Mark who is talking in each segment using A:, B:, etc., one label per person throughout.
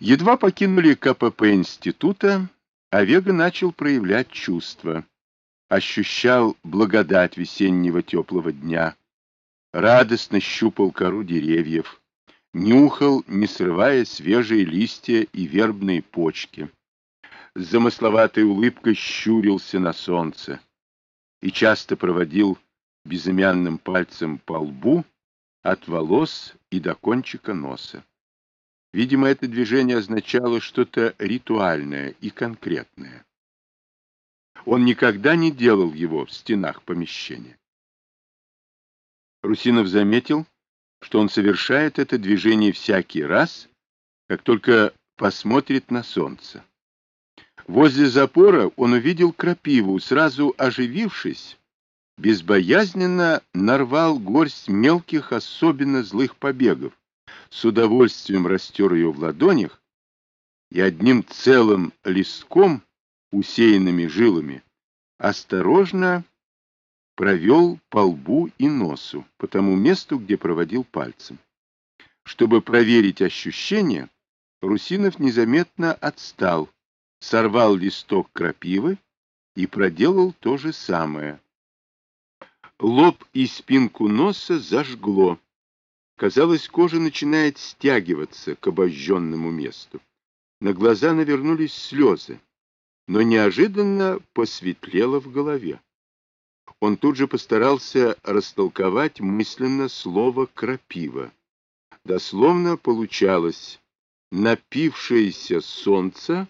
A: Едва покинули КПП института, Овега начал проявлять чувства. Ощущал благодать весеннего теплого дня, радостно щупал кору деревьев, нюхал, не срывая свежие листья и вербные почки. С замысловатой улыбкой щурился на солнце и часто проводил безымянным пальцем по лбу от волос и до кончика носа. Видимо, это движение означало что-то ритуальное и конкретное. Он никогда не делал его в стенах помещения. Русинов заметил, что он совершает это движение всякий раз, как только посмотрит на солнце. Возле запора он увидел крапиву, сразу оживившись, безбоязненно нарвал горсть мелких, особенно злых побегов, с удовольствием растер ее в ладонях и одним целым листком, усеянными жилами, осторожно провел по лбу и носу, по тому месту, где проводил пальцем. Чтобы проверить ощущения, Русинов незаметно отстал, сорвал листок крапивы и проделал то же самое. Лоб и спинку носа зажгло. Казалось, кожа начинает стягиваться к обожженному месту. На глаза навернулись слезы, но неожиданно посветлело в голове. Он тут же постарался растолковать мысленно слово «крапива». Дословно получалось «напившееся солнце»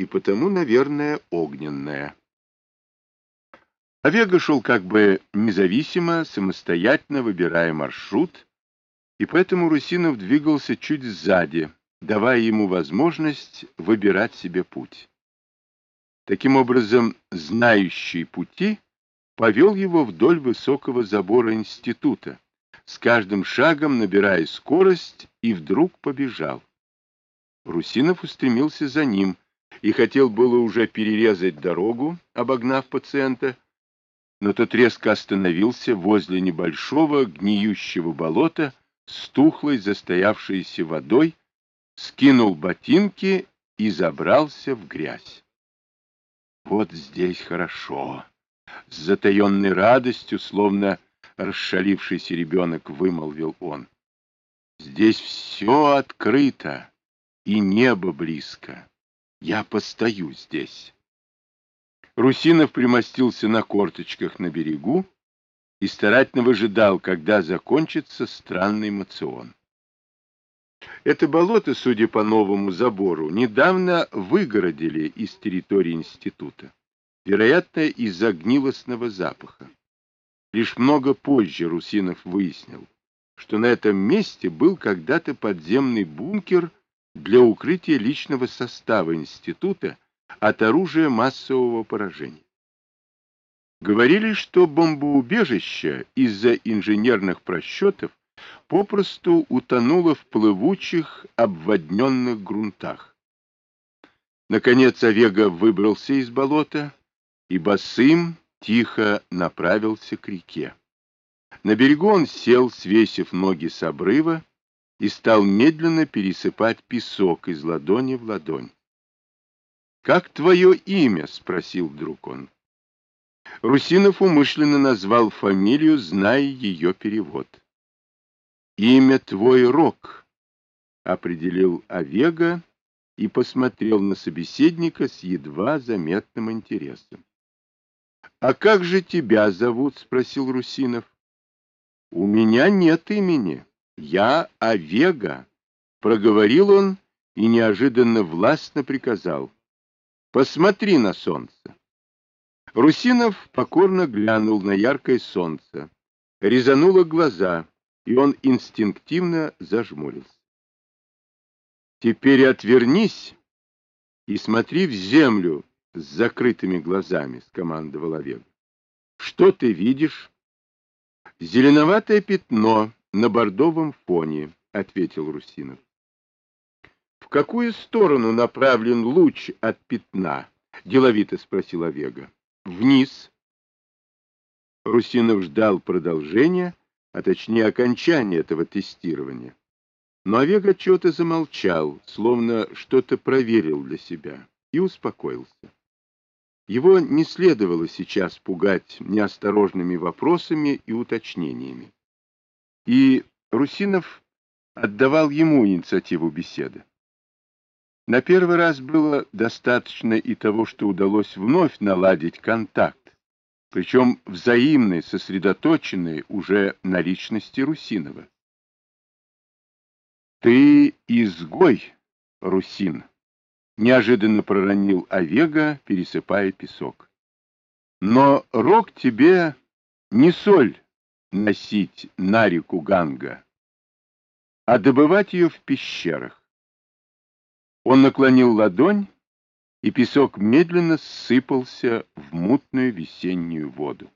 A: и потому, наверное, огненное. Овега шел как бы независимо, самостоятельно выбирая маршрут, и поэтому Русинов двигался чуть сзади, давая ему возможность выбирать себе путь. Таким образом, знающий пути повел его вдоль высокого забора института, с каждым шагом набирая скорость, и вдруг побежал. Русинов устремился за ним и хотел было уже перерезать дорогу, обогнав пациента, но тот резко остановился возле небольшого гниющего болота, с тухлой застоявшейся водой, скинул ботинки и забрался в грязь. Вот здесь хорошо. С затаенной радостью, словно расшалившийся ребенок, вымолвил он. Здесь все открыто, и небо близко. Я постою здесь. Русинов примостился на корточках на берегу, и старательно выжидал, когда закончится странный мацион. Это болото, судя по новому забору, недавно выгородили из территории института, вероятно, из-за гнилостного запаха. Лишь много позже Русинов выяснил, что на этом месте был когда-то подземный бункер для укрытия личного состава института от оружия массового поражения. Говорили, что бомбоубежище из-за инженерных просчетов попросту утонуло в плывучих обводненных грунтах. Наконец Овега выбрался из болота и босым тихо направился к реке. На берегу он сел, свесив ноги с обрыва, и стал медленно пересыпать песок из ладони в ладонь. — Как твое имя? — спросил вдруг он. Русинов умышленно назвал фамилию, зная ее перевод. «Имя твой Рок», — определил Овега и посмотрел на собеседника с едва заметным интересом. «А как же тебя зовут?» — спросил Русинов. «У меня нет имени. Я Овега», — проговорил он и неожиданно властно приказал. «Посмотри на солнце». Русинов покорно глянул на яркое солнце, резануло глаза, и он инстинктивно зажмурился. «Теперь отвернись и смотри в землю с закрытыми глазами», — скомандовал Овег. «Что ты видишь?» «Зеленоватое пятно на бордовом фоне», — ответил Русинов. «В какую сторону направлен луч от пятна?» — деловито спросил Овега вниз. Русинов ждал продолжения, а точнее окончания этого тестирования. Но Овег отчета замолчал, словно что-то проверил для себя, и успокоился. Его не следовало сейчас пугать неосторожными вопросами и уточнениями. И Русинов отдавал ему инициативу беседы. На первый раз было достаточно и того, что удалось вновь наладить контакт, причем взаимный, сосредоточенный уже на личности Русинова. «Ты изгой, Русин!» — неожиданно проронил Овега, пересыпая песок. «Но рог тебе не соль носить на реку Ганга, а добывать ее в пещерах. Он наклонил ладонь, и песок медленно сыпался в мутную весеннюю воду.